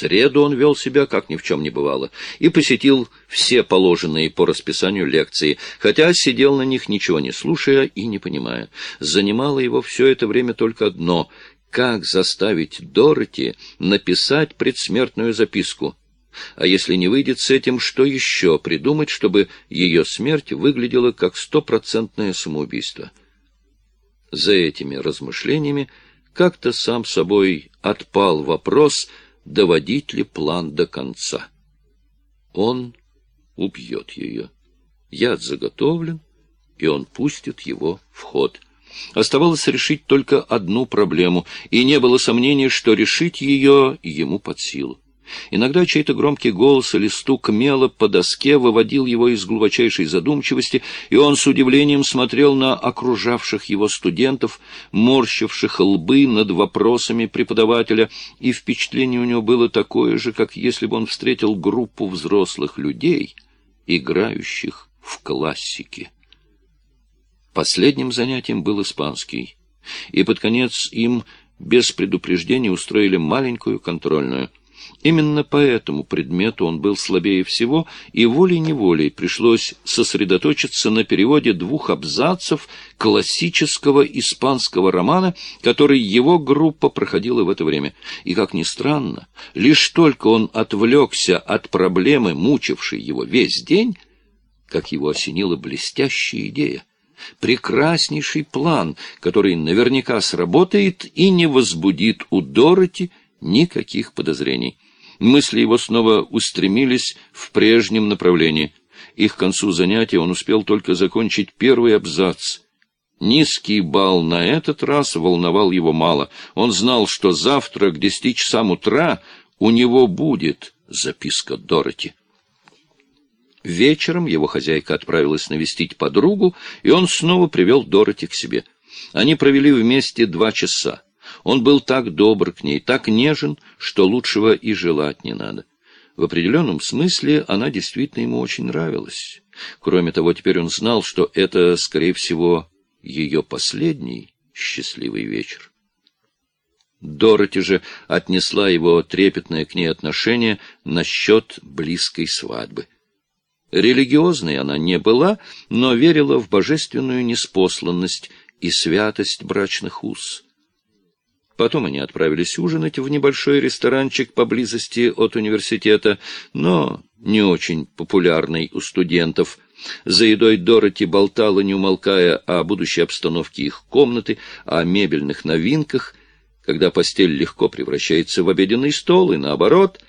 среду он вел себя, как ни в чем не бывало, и посетил все положенные по расписанию лекции, хотя сидел на них, ничего не слушая и не понимая. Занимало его все это время только одно — как заставить Дороти написать предсмертную записку. А если не выйдет с этим, что еще придумать, чтобы ее смерть выглядела как стопроцентное самоубийство? За этими размышлениями как-то сам собой отпал вопрос, доводить ли план до конца. Он убьет ее. Яд заготовлен, и он пустит его в ход. Оставалось решить только одну проблему, и не было сомнения, что решить ее ему под силу. Иногда чей-то громкий голос или стук мела по доске выводил его из глубочайшей задумчивости, и он с удивлением смотрел на окружавших его студентов, морщивших лбы над вопросами преподавателя, и впечатление у него было такое же, как если бы он встретил группу взрослых людей, играющих в классики. Последним занятием был испанский, и под конец им без предупреждения устроили маленькую контрольную — Именно по этому предмету он был слабее всего, и волей-неволей пришлось сосредоточиться на переводе двух абзацев классического испанского романа, который его группа проходила в это время. И, как ни странно, лишь только он отвлекся от проблемы, мучившей его весь день, как его осенила блестящая идея прекраснейший план, который наверняка сработает и не возбудит у Дороти никаких подозрений. Мысли его снова устремились в прежнем направлении, и к концу занятия он успел только закончить первый абзац. Низкий бал на этот раз волновал его мало. Он знал, что завтра к десяти часам утра у него будет записка Дороти. Вечером его хозяйка отправилась навестить подругу, и он снова привел Дороти к себе. Они провели вместе два часа. Он был так добр к ней, так нежен, что лучшего и желать не надо. В определенном смысле она действительно ему очень нравилась. Кроме того, теперь он знал, что это, скорее всего, ее последний счастливый вечер. Дороти же отнесла его трепетное к ней отношение насчет близкой свадьбы. Религиозной она не была, но верила в божественную неспосланность и святость брачных уз. Потом они отправились ужинать в небольшой ресторанчик поблизости от университета, но не очень популярный у студентов. За едой Дороти болтала, не умолкая, о будущей обстановке их комнаты, о мебельных новинках, когда постель легко превращается в обеденный стол, и наоборот.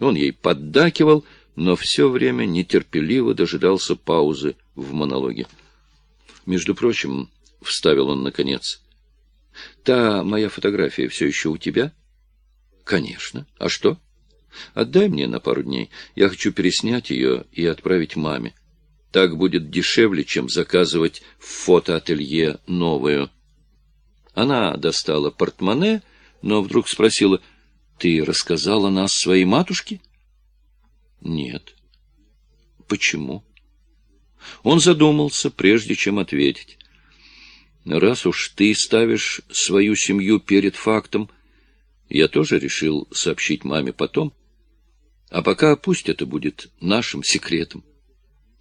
Он ей поддакивал, но все время нетерпеливо дожидался паузы в монологе. «Между прочим», — вставил он наконец, — Та моя фотография все еще у тебя? Конечно. А что? Отдай мне на пару дней. Я хочу переснять ее и отправить маме. Так будет дешевле, чем заказывать в фотоателье новую. Она достала портмоне, но вдруг спросила, «Ты рассказала нас своей матушке?» «Нет». «Почему?» Он задумался, прежде чем ответить. Раз уж ты ставишь свою семью перед фактом, я тоже решил сообщить маме потом. А пока пусть это будет нашим секретом.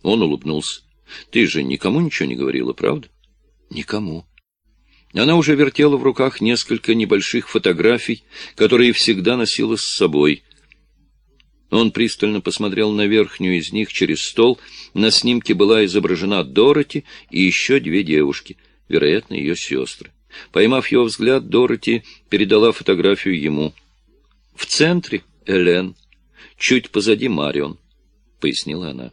Он улыбнулся. Ты же никому ничего не говорила, правда? Никому. Она уже вертела в руках несколько небольших фотографий, которые всегда носила с собой. Он пристально посмотрел на верхнюю из них через стол. На снимке была изображена Дороти и еще две девушки — вероятно, ее сестры. Поймав его взгляд, Дороти передала фотографию ему. «В центре Элен, чуть позади Марион», — пояснила она.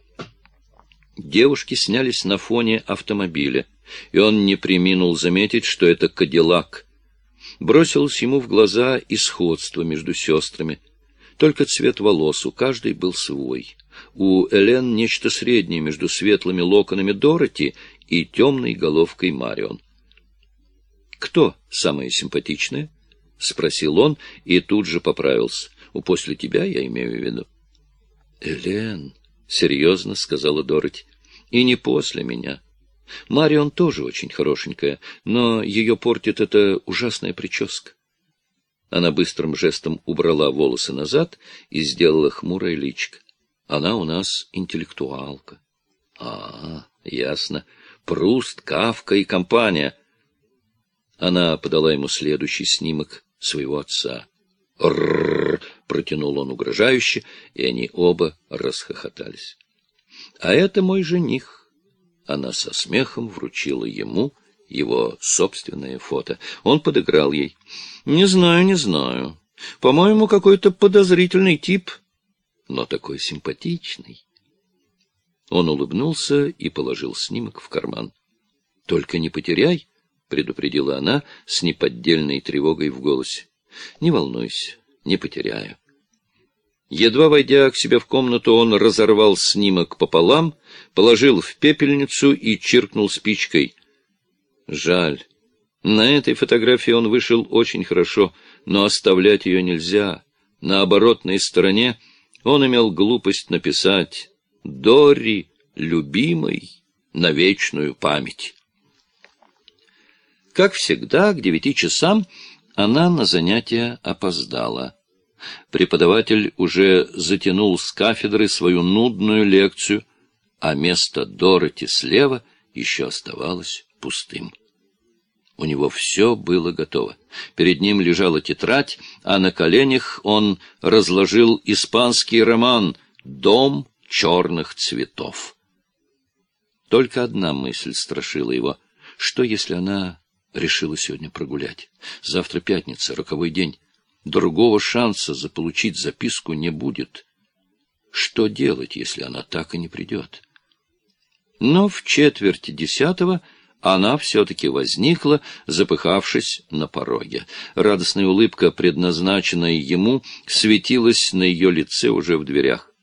Девушки снялись на фоне автомобиля, и он не приминул заметить, что это Кадиллак. Бросилось ему в глаза и сходство между сестрами. Только цвет волос у каждой был свой. У Элен нечто среднее между светлыми локонами Дороти и темной головкой Марион. «Кто самая симпатичная?» — спросил он и тут же поправился. «У после тебя, я имею в виду». «Элен», — серьезно сказала Дороти, — «и не после меня. Марион тоже очень хорошенькая, но ее портит эта ужасная прическа». Она быстрым жестом убрала волосы назад и сделала хмурое личико. Она у нас интеллектуалка. А, ясно. Пруст, Кавка и компания. Она подала ему следующий снимок своего отца. «Рррр!» — протянул он угрожающе, и они оба расхохотались. «А это мой жених». Она со смехом вручила ему его собственное фото. Он подыграл ей. «Не знаю, не знаю. По-моему, какой-то подозрительный тип, но такой симпатичный». Он улыбнулся и положил снимок в карман. — Только не потеряй, — предупредила она с неподдельной тревогой в голосе. — Не волнуйся, не потеряю. Едва войдя к себе в комнату, он разорвал снимок пополам, положил в пепельницу и чиркнул спичкой. Жаль. На этой фотографии он вышел очень хорошо, но оставлять ее нельзя. На оборотной стороне он имел глупость написать Дори, любимой, на вечную память. Как всегда, к девяти часам она на занятия опоздала. Преподаватель уже затянул с кафедры свою нудную лекцию, а место Дороти слева еще оставалось пустым. У него все было готово. Перед ним лежала тетрадь, а на коленях он разложил испанский роман «Дом черных цветов. Только одна мысль страшила его. Что, если она решила сегодня прогулять? Завтра пятница, роковой день. Другого шанса заполучить записку не будет. Что делать, если она так и не придет? Но в четверти десятого она все-таки возникла, запыхавшись на пороге. Радостная улыбка, предназначенная ему, светилась на ее лице уже в дверях.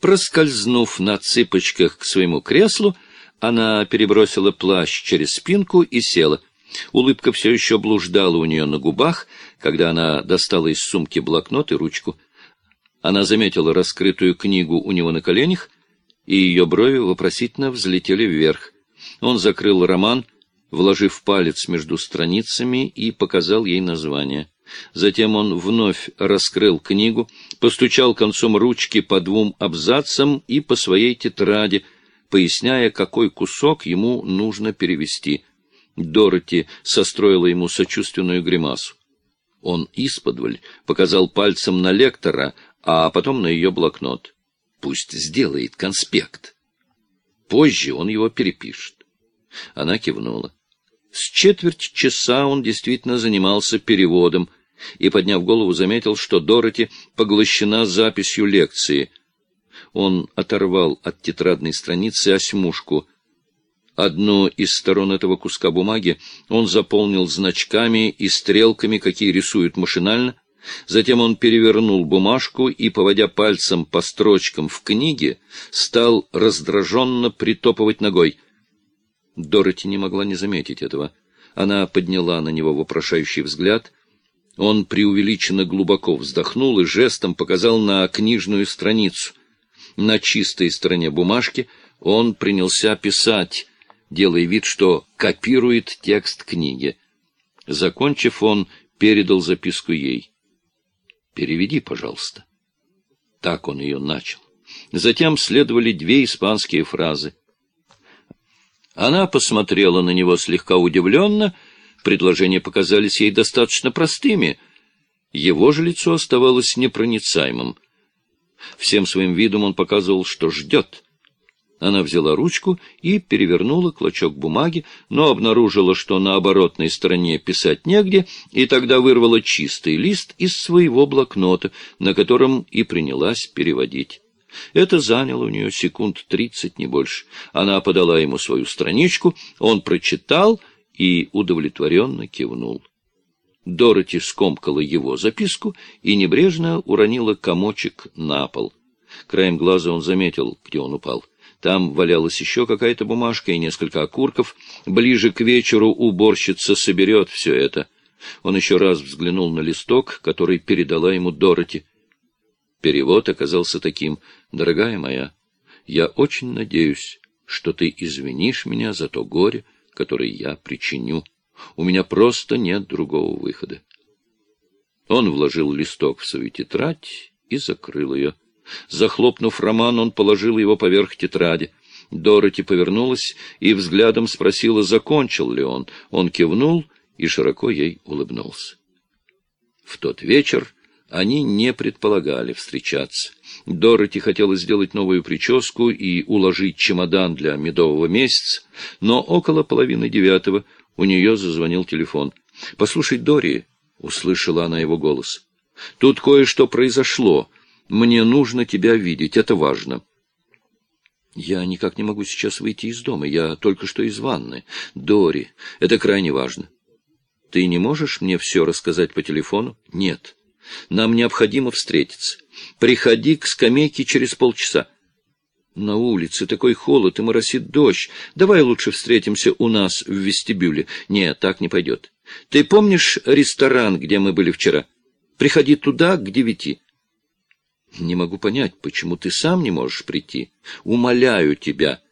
Проскользнув на цыпочках к своему креслу, она перебросила плащ через спинку и села. Улыбка все еще блуждала у нее на губах, когда она достала из сумки блокнот и ручку. Она заметила раскрытую книгу у него на коленях, и ее брови вопросительно взлетели вверх. Он закрыл роман, вложив палец между страницами, и показал ей название. Затем он вновь раскрыл книгу, постучал концом ручки по двум абзацам и по своей тетради, поясняя, какой кусок ему нужно перевести. Дороти состроила ему сочувственную гримасу. Он исподволь показал пальцем на лектора, а потом на ее блокнот. Пусть сделает конспект. Позже он его перепишет. Она кивнула. С четверть часа он действительно занимался переводом, и, подняв голову, заметил, что Дороти поглощена записью лекции. Он оторвал от тетрадной страницы осьмушку. Одну из сторон этого куска бумаги он заполнил значками и стрелками, какие рисуют машинально. Затем он перевернул бумажку и, поводя пальцем по строчкам в книге, стал раздраженно притопывать ногой. Дороти не могла не заметить этого. Она подняла на него вопрошающий взгляд — он преувеличенно глубоко вздохнул и жестом показал на книжную страницу. На чистой стороне бумажки он принялся писать, делая вид, что копирует текст книги. Закончив, он передал записку ей. «Переведи, пожалуйста». Так он ее начал. Затем следовали две испанские фразы. Она посмотрела на него слегка удивленно — Предложения показались ей достаточно простыми. Его же лицо оставалось непроницаемым. Всем своим видом он показывал, что ждет. Она взяла ручку и перевернула клочок бумаги, но обнаружила, что на оборотной стороне писать негде, и тогда вырвала чистый лист из своего блокнота, на котором и принялась переводить. Это заняло у нее секунд тридцать, не больше. Она подала ему свою страничку, он прочитал — и удовлетворенно кивнул. Дороти скомкала его записку и небрежно уронила комочек на пол. Краем глаза он заметил, где он упал. Там валялась еще какая-то бумажка и несколько окурков. Ближе к вечеру уборщица соберет все это. Он еще раз взглянул на листок, который передала ему Дороти. Перевод оказался таким. «Дорогая моя, я очень надеюсь, что ты извинишь меня за то горе, который я причиню. У меня просто нет другого выхода. Он вложил листок в свою тетрадь и закрыл ее. Захлопнув роман, он положил его поверх тетради. Дороти повернулась и взглядом спросила, закончил ли он. Он кивнул и широко ей улыбнулся. В тот вечер они не предполагали встречаться. Дороти хотела сделать новую прическу и уложить чемодан для медового месяца, но около половины девятого у нее зазвонил телефон. — Послушай, Дори, — услышала она его голос, — тут кое-что произошло. Мне нужно тебя видеть, это важно. Я никак не могу сейчас выйти из дома, я только что из ванны. Дори, это крайне важно. Ты не можешь мне все рассказать по телефону? Нет. Нам необходимо встретиться. Приходи к скамейке через полчаса. На улице такой холод и моросит дождь. Давай лучше встретимся у нас в вестибюле. Нет, так не пойдет. Ты помнишь ресторан, где мы были вчера? Приходи туда к девяти. Не могу понять, почему ты сам не можешь прийти. Умоляю тебя.